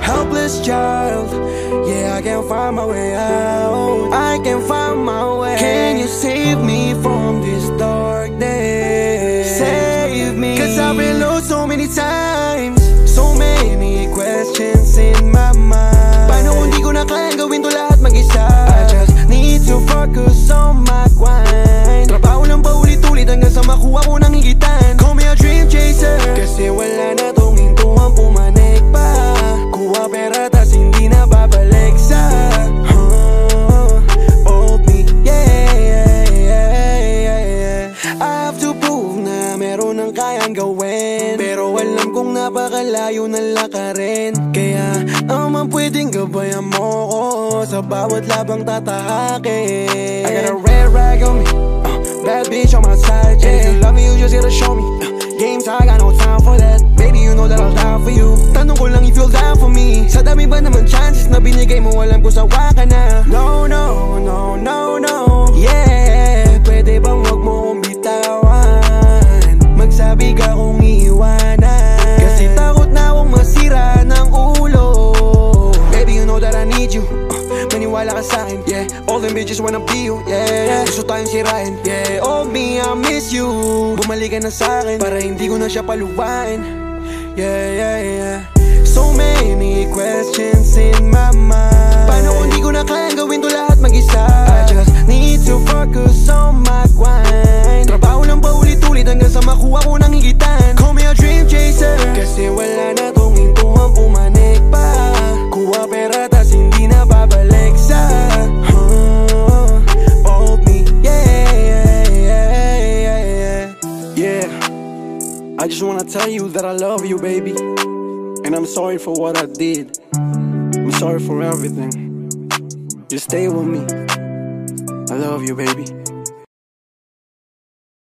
Helpless child, yeah, I can't find my way out. I can't find my way. Can you save me from this dark day? Save me, cause I've been lost so many times. Kayang gawin. Pero alam kong napakalayo ng lakarin Kaya naman pwedeng gabayan mo ko Sa bawat labang tatahakin. I got a red rag on me. Uh, Bad bitch on my side, yeah. If you love me, you just gotta show me. Uh, Games, I got no time for that. Baby, you know that I'll die for you. Tanong ko lang if you'll die for me. Sa dami ba naman chances na binigay mo Alam ko sawa ka na. No, no, no, no, no sa'kin, yeah. All them bitches wanna be you, yeah Gusto tayong sirain, yeah. Oh me, I miss you. Bumalik ka na sa'kin Para hindi ko na siya paluwain. Yeah, yeah, yeah I just wanna tell you that I love you, baby. And I'm sorry for what I did. I'm sorry for everything. Just stay with me. I love you, baby.